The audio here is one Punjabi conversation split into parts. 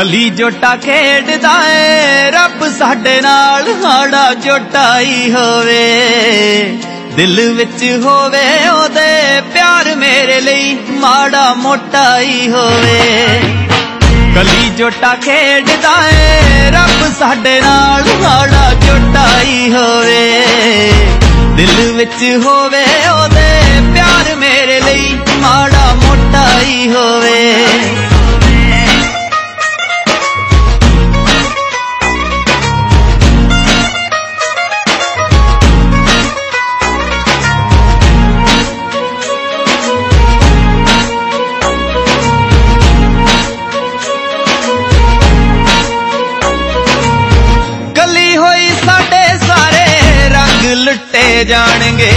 ਕਲੀ ਜੋਟਾ ਖੇਡਦਾ ਏ, ਰੱਬ ਸਾਡੇ ਨਾਲ ਹਾੜਾ ਜੋਟਾਈ ਹੋਵੇ। ਦਿਲ ਵਿੱਚ ਹੋਵੇ ਉਹਦੇ, ਪਿਆਰ ਮੇਰੇ ਲਈ ਮਾੜਾ ਮੋਟਾਈ ਹੋਵੇ। ਕਲੀ ਜੋਟਾ ਖੇਡਦਾ ਏ, ਰੱਬ ਸਾਡੇ ਨਾਲ ਹਾੜਾ ਜੋਟਾਈ ਹੋਵੇ। ਦਿਲ ਵਿੱਚ ਹੋਵੇ ਉਹਦੇ ਲੁੱਟੇ ਜਾਣਗੇ।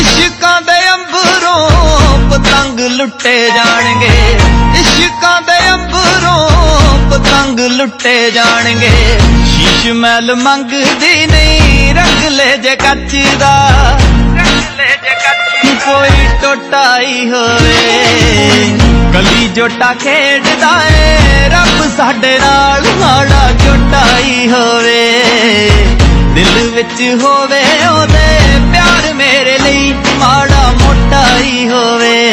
ਇਸ਼ਕਾਂ ਦੇ ਅੰਬਰੋਂ ਪਤੰਗ ਲੁੱਟੇ ਜਾਣਗੇ। ਇਸ਼ਕਾਂ ਦੇ ਅੰਬਰੋਂ ਪਤੰਗ ਲੁੱਟੇ ਜਾਣਗੇ। ਸ਼ੀਸ਼ ਮਹਿਲ ਮੰਗਦੀ ਨਹੀਂ, ਰੰਗ ਲੈ ਜੇ ਕੱਚ ਦਾ। ਰੰਗ ਲੈ ਕੋਈ ਟੋਟਾਈ ਹੋਵੇ। ਗਲੀ ਜੋਟਾ ਖੇਡਦਾ ਏ, ਰੱਬ ਸਾਡੇ ਨਾਲ ਹਾੜਾ ਜੋਟਾਈ ਹੋਵੇ। ਦਿਲ ਵਿੱਚ ਹੋਵੇ ਉਹਦੇ ਮੋਟਾਈ ਹੋਵੇ।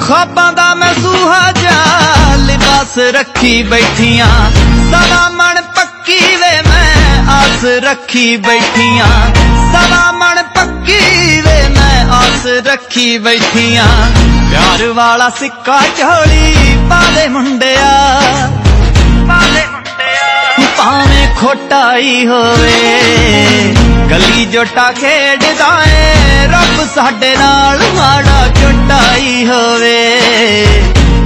ਖਾਬਾਂ ਦਾ ਮੈਂ ਸੂਹਾ ਜਾ ਲਿਬਾਸ ਰੱਖੀ ਬੈਠੀਆਂ। ਸਵਾ ਆਸ ਰੱਖੀ ਬੈਠੀਆਂ। ਸਵਾ ਮਣ ਪੱਕੀ ਵੇ, ਮੈਂ ਆਸ ਰੱਖੀ ਬੈਠੀਆਂ। ਪਿਆਰ ਵਾਲਾ ਸਿੱਕਾ ਝੋਲੀ ਪਾਵੇ ਮੁੰਡਿਆ। ਪਾਵੇ ਮੁੰਡਿਆ। ਭਾਵੇਂ ਖੋਟਾਈ ਹੋਵੇ, ਗਲੀ ਜੋਟਾ ਖੇਡਦਾ ਏ, ਰੱਬ ਸਾਡੇ ਨਾਲ ਮਾੜਾ ਜੋਟਾਈ ਹੋਵੇ।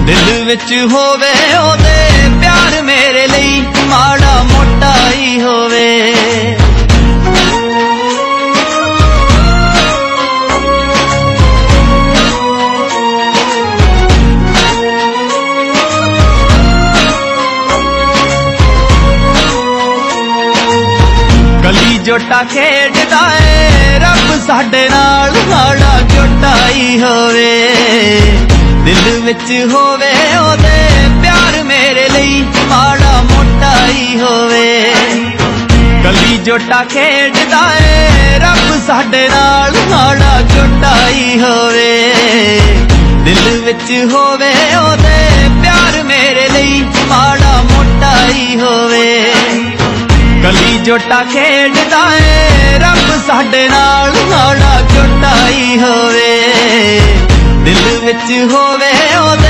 ਦਿਲ ਵਿੱਚ ਹੋਵੇ ਉਹਦੇ ਜੋਟਾ ਖੇਡਦਾ ਏ। ਰੱਬ ਸਾਡੇ ਨਾਲ ਹਾੜਾ ਜੋਟਾਈ ਹੋਵੇ। ਦਿਲ ਵਿੱਚ ਹੋਵੇ ਉਹਦੇ, ਪਿਆਰ ਮੇਰੇ ਲਈ ਮਾੜਾ ਮੋਟਾਈ ਹੋਵੇ। ਕਲੀ ਜੋਟਾ ਖੇਡਦਾ ਏ। ਰੱਬ ਸਾਡੇ ਨਾਲ ਹਾੜਾ ਜੋਟਾਈ ਹੋਵੇ। ਦਿਲ ਵਿੱਚ ਹੋਵੇ ਉਹਦੇ, ਪਿਆਰ ਮੇਰੇ ਲਈ ਮਾੜਾ ਮੋਟਾ ਮੋਟਾਈ ਹੋਵੇ। ਕਲੀ ਜੋਟਾ ਖੇਡਦਾ ਏ। ਰੱਬ ਸਾਡੇ ਨਾਲ ਹਾੜਾ ਹੀ ਹੋਵੇ। ਦਿਲ ਵਿੱਚ ਹੋਵੇ ਉਹਦੇ